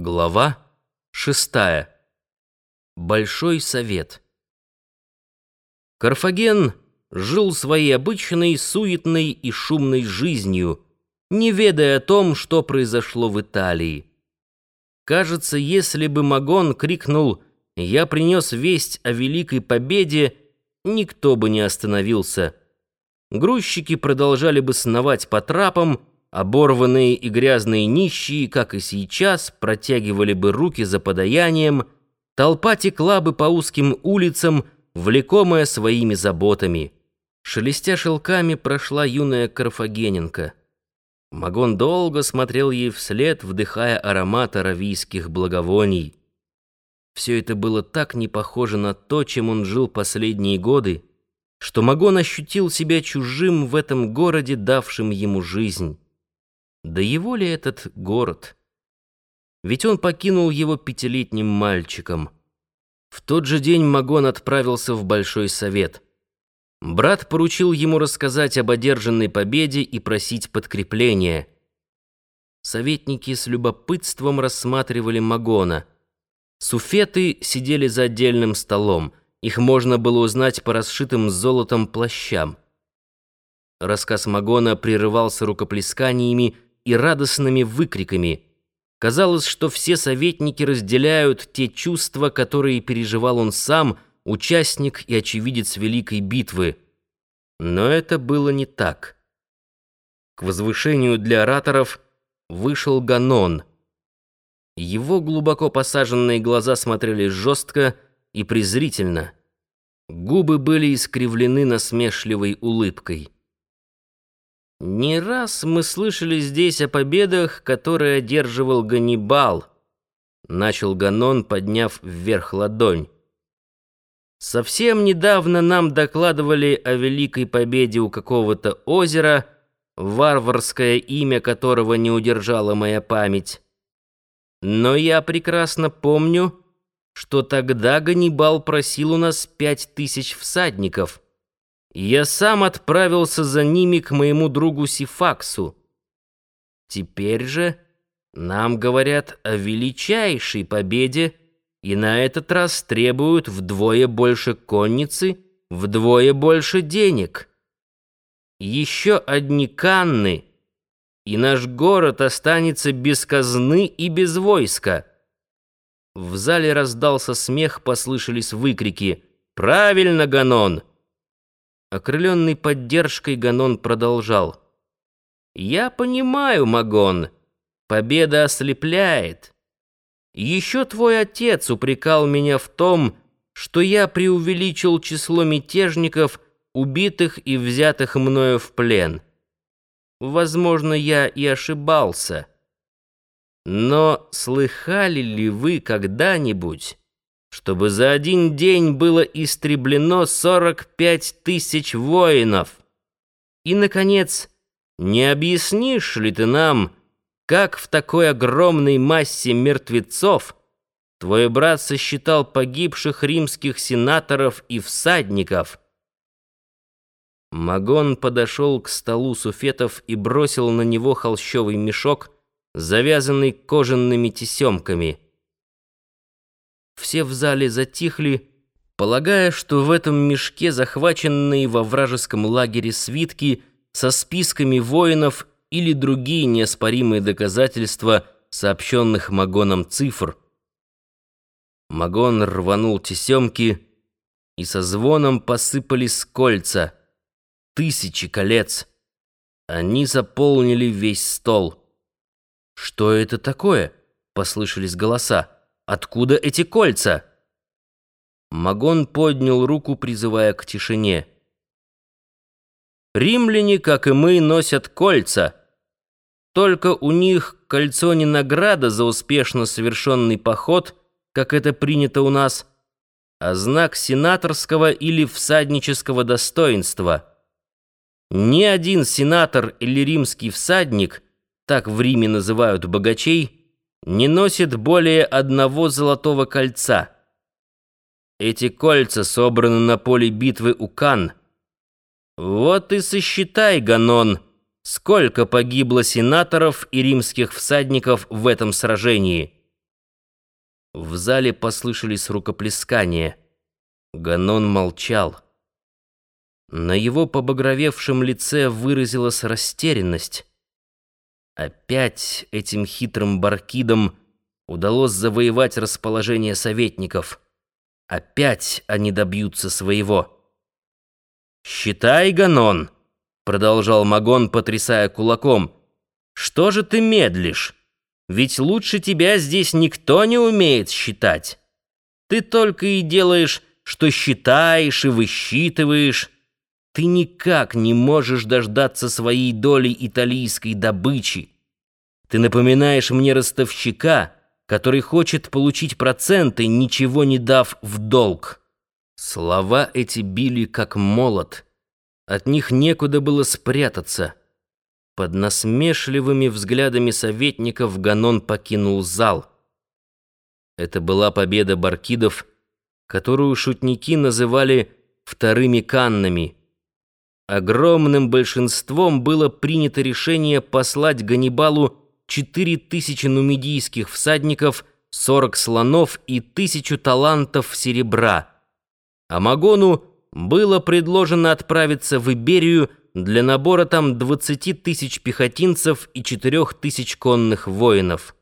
Глава шестая. Большой совет. Карфаген жил своей обычной, суетной и шумной жизнью, не ведая о том, что произошло в Италии. Кажется, если бы Магон крикнул «Я принес весть о великой победе», никто бы не остановился. Грузчики продолжали бы сновать по трапам, Оборванные и грязные нищие, как и сейчас, протягивали бы руки за подаянием, толпа текла бы по узким улицам, влекомая своими заботами. Шелестя шелками прошла юная Карфагененко. Магон долго смотрел ей вслед, вдыхая аромат аравийских благовоний. Все это было так не похоже на то, чем он жил последние годы, что Магон ощутил себя чужим в этом городе, давшем ему жизнь. Да его ли этот город? Ведь он покинул его пятилетним мальчиком. В тот же день Магон отправился в Большой Совет. Брат поручил ему рассказать об одержанной победе и просить подкрепления. Советники с любопытством рассматривали Магона. Суфеты сидели за отдельным столом. Их можно было узнать по расшитым золотом плащам. Рассказ Магона прерывался рукоплесканиями, и радостными выкриками. Казалось, что все советники разделяют те чувства, которые переживал он сам, участник и очевидец Великой битвы. Но это было не так. К возвышению для ораторов вышел Ганон. Его глубоко посаженные глаза смотрели жестко и презрительно. Губы были искривлены насмешливой улыбкой. Не раз мы слышали здесь о победах, которые одерживал Ганнибал, начал Ганон, подняв вверх ладонь. Совсем недавно нам докладывали о великой победе у какого-то озера, варварское имя которого не удержала моя память. Но я прекрасно помню, что тогда Ганнибал просил у нас пять тысяч всадников — я сам отправился за ними к моему другу Сифаксу. Теперь же нам говорят о величайшей победе, и на этот раз требуют вдвое больше конницы, вдвое больше денег. Еще одни канны, и наш город останется без казны и без войска. В зале раздался смех, послышались выкрики «Правильно, Ганон!» Окрыленный поддержкой, Ганон продолжал. «Я понимаю, Магон, победа ослепляет. Еще твой отец упрекал меня в том, что я преувеличил число мятежников, убитых и взятых мною в плен. Возможно, я и ошибался. Но слыхали ли вы когда-нибудь чтобы за один день было истреблено 45 тысяч воинов. И, наконец, не объяснишь ли ты нам, как в такой огромной массе мертвецов твой брат сосчитал погибших римских сенаторов и всадников?» Магон подошел к столу суфетов и бросил на него холщовый мешок, завязанный кожаными тесемками. Все в зале затихли, полагая, что в этом мешке захваченные во вражеском лагере свитки со списками воинов или другие неоспоримые доказательства сообщенных Магоном цифр. Магон рванул тесемки, и со звоном посыпались кольца. Тысячи колец. Они заполнили весь стол. «Что это такое?» — послышались голоса. Откуда эти кольца?» Магон поднял руку, призывая к тишине. «Римляне, как и мы, носят кольца. Только у них кольцо не награда за успешно совершенный поход, как это принято у нас, а знак сенаторского или всаднического достоинства. Ни один сенатор или римский всадник, так в Риме называют богачей, не носит более одного золотого кольца. Эти кольца собраны на поле битвы у Кан. Вот и сосчитай, Ганон, сколько погибло сенаторов и римских всадников в этом сражении. В зале послышались рукоплескания. Ганон молчал. На его побагровевшем лице выразилась растерянность. Опять этим хитрым баркидам удалось завоевать расположение советников. Опять они добьются своего. «Считай, Ганон!» — продолжал Магон, потрясая кулаком. «Что же ты медлишь? Ведь лучше тебя здесь никто не умеет считать. Ты только и делаешь, что считаешь и высчитываешь. Ты никак не можешь дождаться своей доли италийской добычи. Ты напоминаешь мне ростовщика, который хочет получить проценты, ничего не дав в долг. Слова эти били как молот. От них некуда было спрятаться. Под насмешливыми взглядами советников Ганон покинул зал. Это была победа баркидов, которую шутники называли «вторыми каннами». Огромным большинством было принято решение послать Ганнибалу четыре тысячи нумидийских всадников, сорок слонов и тысячу талантов серебра. А Магону было предложено отправиться в Иберию для набора там двадцати тысяч пехотинцев и четырех тысяч конных воинов.